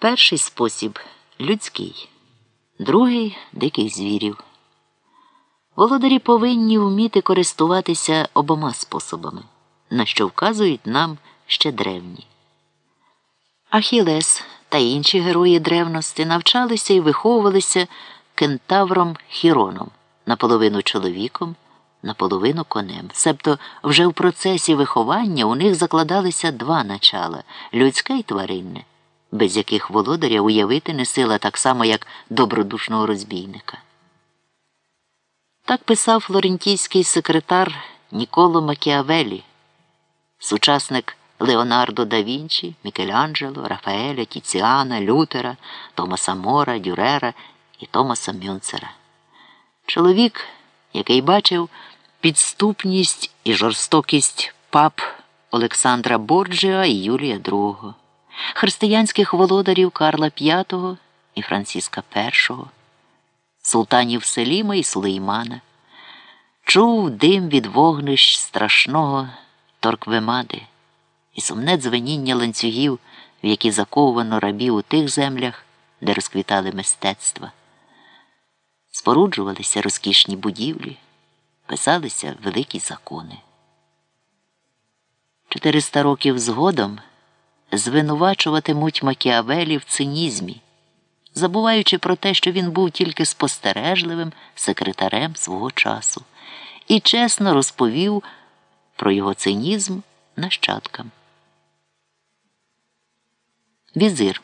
Перший спосіб людський, другий диких звірів. Володарі повинні вміти користуватися обома способами, на що вказують нам ще древні. Ахілес та інші герої древності навчалися і виховувалися кентавром Хіроном, наполовину чоловіком, наполовину конем. Себто вже в процесі виховання у них закладалися два начала людське і тваринне, без яких володаря уявити не сила так само, як добродушного розбійника. Так писав флорентійський секретар Ніколо Макіавелі, сучасник Леонардо да Вінчі, Мікеланджело, Рафаеля, Тіціана, Лютера, Томаса Мора, Дюрера і Томаса Мюнцера. Чоловік, який бачив підступність і жорстокість пап Олександра Борджіа і Юлія II, християнських володарів Карла V і Франциска І, султанів Селіма і Сулеймана, чув дим від вогнищ страшного Торквемади і сумне дзвеніння ланцюгів, в які заковано рабів у тих землях, де розквітали мистецтва. Споруджувалися розкішні будівлі, писалися великі закони. Чотириста років згодом звинувачуватимуть Макіавелі в цинізмі, забуваючи про те, що він був тільки спостережливим секретарем свого часу, і чесно розповів про його цинізм нащадкам. Візир.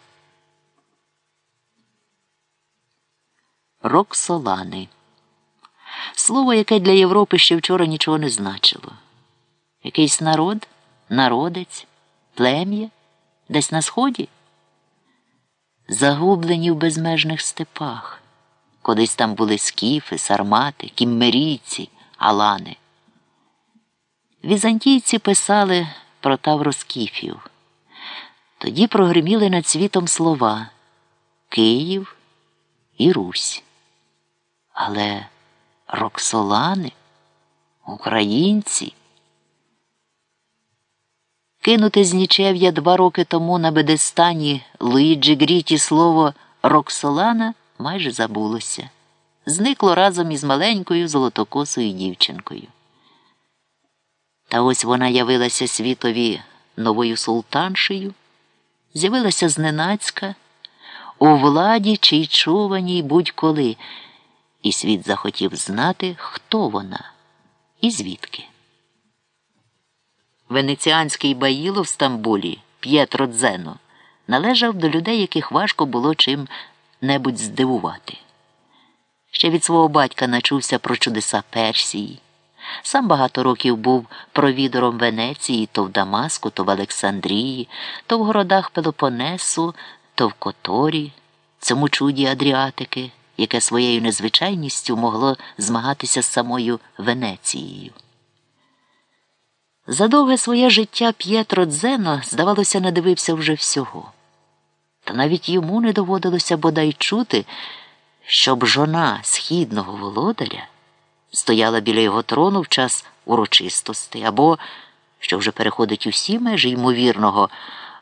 Роксолани. Слово, яке для Європи ще вчора нічого не значило. Якийсь народ, народець, плем'я, десь на сході, загублені в безмежних степах. Колись там були скіфи, сармати, кіммерійці, алани. Візантійці писали про тавроскіфів. Тоді прогриміли над світом слова Київ і Русь. Але Роксолани, українці. Кинуте з нічев'я два роки тому на Бедестані Луїджі Гріті слово Роксолана майже забулося. Зникло разом із маленькою золотокосою дівчинкою. Та ось вона явилася світові новою султаншею з'явилася зненацька, у владі чи й чуваній будь-коли, і світ захотів знати, хто вона і звідки. Венеціанський баїло в Стамбулі П'єтро Дзено належав до людей, яких важко було чим небудь здивувати. Ще від свого батька начувся про чудеса Персії. Сам багато років був провідором Венеції то в Дамаску, то в Олександрії, то в городах Пелопонесу, то в Которі, цьому чуді Адріатики, яке своєю незвичайністю могло змагатися з самою Венецією. За довге своє життя П'єтро Дзено, здавалося, надивився вже всього. Та навіть йому не доводилося бодай чути, щоб жона східного володаря стояла біля його трону в час урочистості, або, що вже переходить усі межі ймовірного,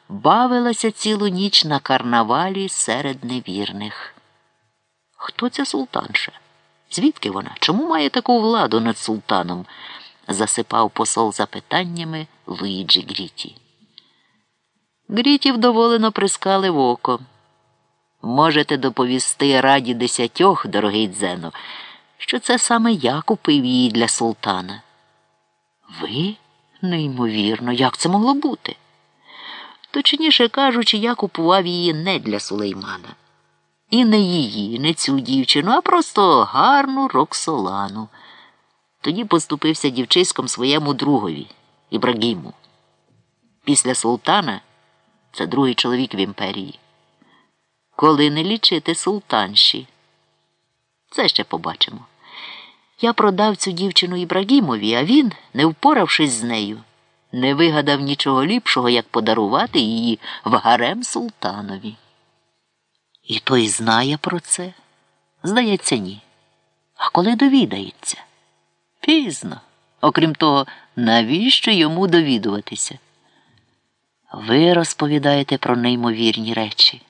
бавилася цілу ніч на карнавалі серед невірних. Хто ця султанша? Звідки вона? Чому має таку владу над султаном? Засипав посол запитаннями Луїджі Гріті. Гріті вдоволено прискалив око. Можете доповісти раді десятьох, дорогий Дзено що це саме я купив її для султана. Ви? Неймовірно, як це могло бути? Точніше кажучи, я купував її не для сулеймана. І не її, не цю дівчину, а просто гарну роксолану. Тоді поступився дівчиськом своєму другові Ібрагіму. Після султана це другий чоловік в імперії. Коли не лічити султанші, це ще побачимо. Я продав цю дівчину Ібрагімові, а він, не впоравшись з нею, не вигадав нічого ліпшого, як подарувати її в гарем султанові. І той знає про це? Здається, ні. А коли довідається? Пізно. Окрім того, навіщо йому довідуватися? Ви розповідаєте про неймовірні речі.